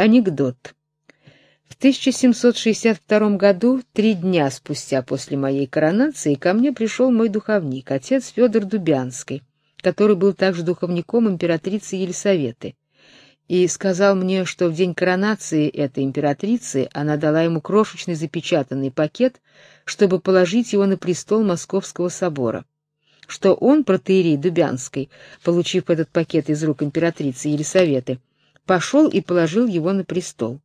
Анекдот. В 1762 году, три дня спустя после моей коронации, ко мне пришел мой духовник, отец Федор Дубянский, который был также духовником императрицы Елисаветы, и сказал мне, что в день коронации этой императрицы она дала ему крошечный запечатанный пакет, чтобы положить его на престол Московского собора что он, протеерей Дубянской, получив этот пакет из рук императрицы Елисаветы, пошел и положил его на престол.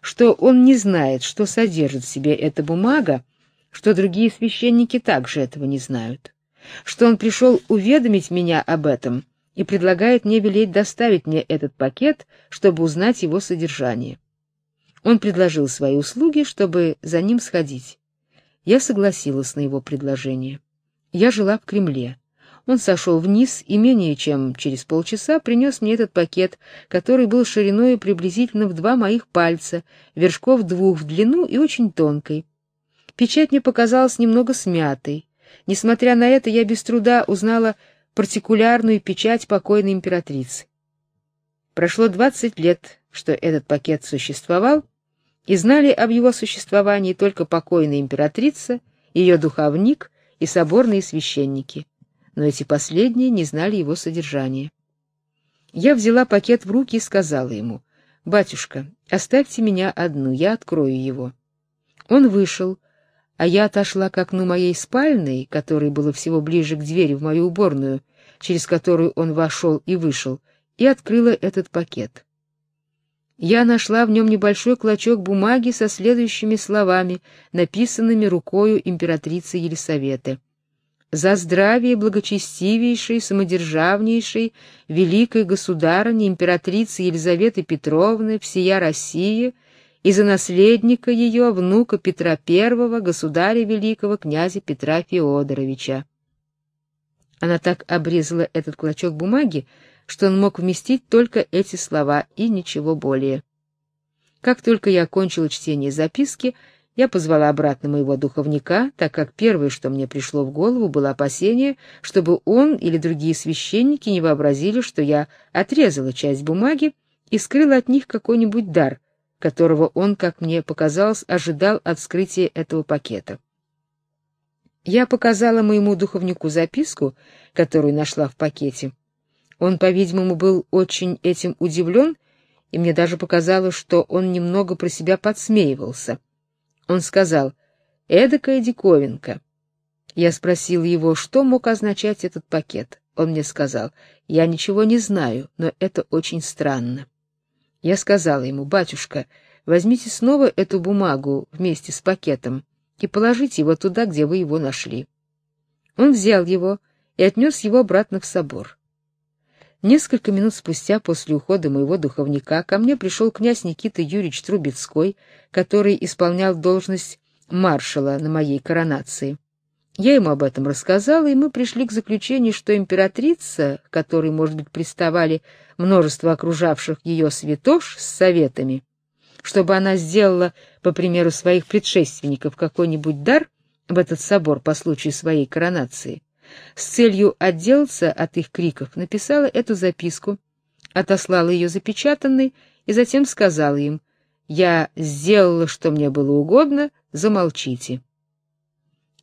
Что он не знает, что содержит в себе эта бумага, что другие священники также этого не знают. Что он пришел уведомить меня об этом и предлагает мне велеть доставить мне этот пакет, чтобы узнать его содержание. Он предложил свои услуги, чтобы за ним сходить. Я согласилась на его предложение. Я жила в Кремле. Он сошел вниз и менее чем через полчаса принес мне этот пакет, который был шириной приблизительно в два моих пальца, вершков двух в длину и очень тонкой. Печать мне показалась немного смятой. Несмотря на это, я без труда узнала партикулярную печать покойной императрицы. Прошло двадцать лет, что этот пакет существовал, и знали об его существовании только покойная императрица, ее духовник и соборные священники, но эти последние не знали его содержания. Я взяла пакет в руки и сказала ему: "Батюшка, оставьте меня одну, я открою его". Он вышел, а я отошла к окну моей спальной, которое было всего ближе к двери в мою уборную, через которую он вошел и вышел, и открыла этот пакет. Я нашла в нем небольшой клочок бумаги со следующими словами, написанными рукою императрицы Елисаветы: "За здравие благочестивейшей, самодержавнейшей великой государыни императрицы Елизаветы Петровны всея России и за наследника ее внука Петра I, государя великого князя Петра Феодоровича". Она так обрезала этот клочок бумаги, что он мог вместить только эти слова и ничего более. Как только я окончила чтение записки, я позвала обратно моего духовника, так как первое, что мне пришло в голову, было опасение, чтобы он или другие священники не вообразили, что я отрезала часть бумаги и скрыла от них какой-нибудь дар, которого он, как мне показалось, ожидал от вскрытия этого пакета. Я показала моему духовнику записку, которую нашла в пакете, он, по-видимому, был очень этим удивлен, и мне даже показалось, что он немного про себя подсмеивался. Он сказал: "Эдакая диковинка". Я спросил его, что мог означать этот пакет. Он мне сказал: "Я ничего не знаю, но это очень странно". Я сказала ему: "Батюшка, возьмите снова эту бумагу вместе с пакетом и положите его туда, где вы его нашли". Он взял его и отнес его обратно в собор. Несколько минут спустя после ухода моего духовника ко мне пришел князь Никита Юрьевич Трубецкой, который исполнял должность маршала на моей коронации. Я ему об этом рассказала, и мы пришли к заключению, что императрица, к которой, может быть, приставали множество окружавших ее святош с советами, чтобы она сделала, по примеру своих предшественников, какой-нибудь дар в этот собор по случаю своей коронации, с целью отделаться от их криков, написала эту записку, отослала ее запечатанной и затем сказала им: "Я сделала, что мне было угодно, замолчите".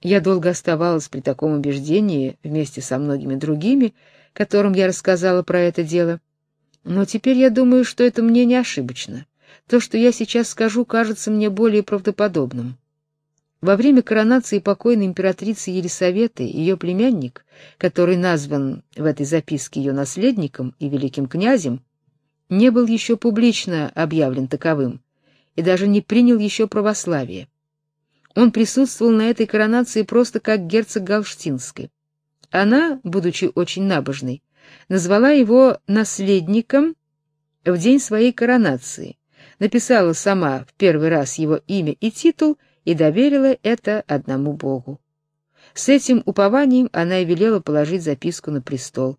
Я долго оставалась при таком убеждении вместе со многими другими, которым я рассказала про это дело. Но теперь я думаю, что это мне не ошибочно. То, что я сейчас скажу, кажется мне более правдоподобным. Во время коронации покойной императрицы Елисаветы ее племянник, который назван в этой записке ее наследником и великим князем, не был еще публично объявлен таковым и даже не принял еще православие. Он присутствовал на этой коронации просто как герцог Галштинский. Она, будучи очень набожной, назвала его наследником в день своей коронации, написала сама в первый раз его имя и титул — и доверила это одному Богу. С этим упованием она и велела положить записку на престол.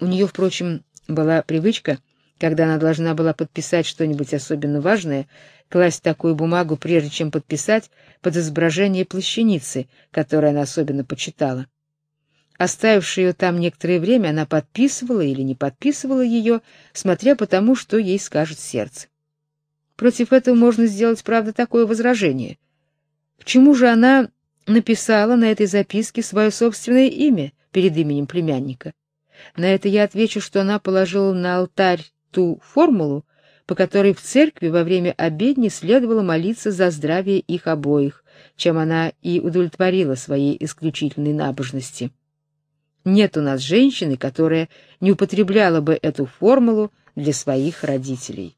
У нее, впрочем, была привычка, когда она должна была подписать что-нибудь особенно важное, класть такую бумагу, прежде чем подписать, под изображение плащаницы, которую она особенно почитала. Оставивши ее там некоторое время, она подписывала или не подписывала ее, смотря по тому, что ей скажет сердце. Против этого можно сделать, правда, такое возражение. Почему же она написала на этой записке свое собственное имя перед именем племянника? На это я отвечу, что она положила на алтарь ту формулу, по которой в церкви во время обедни следовало молиться за здравие их обоих, чем она и удовлетворила своей исключительной набожности. Нет у нас женщины, которая не употребляла бы эту формулу для своих родителей.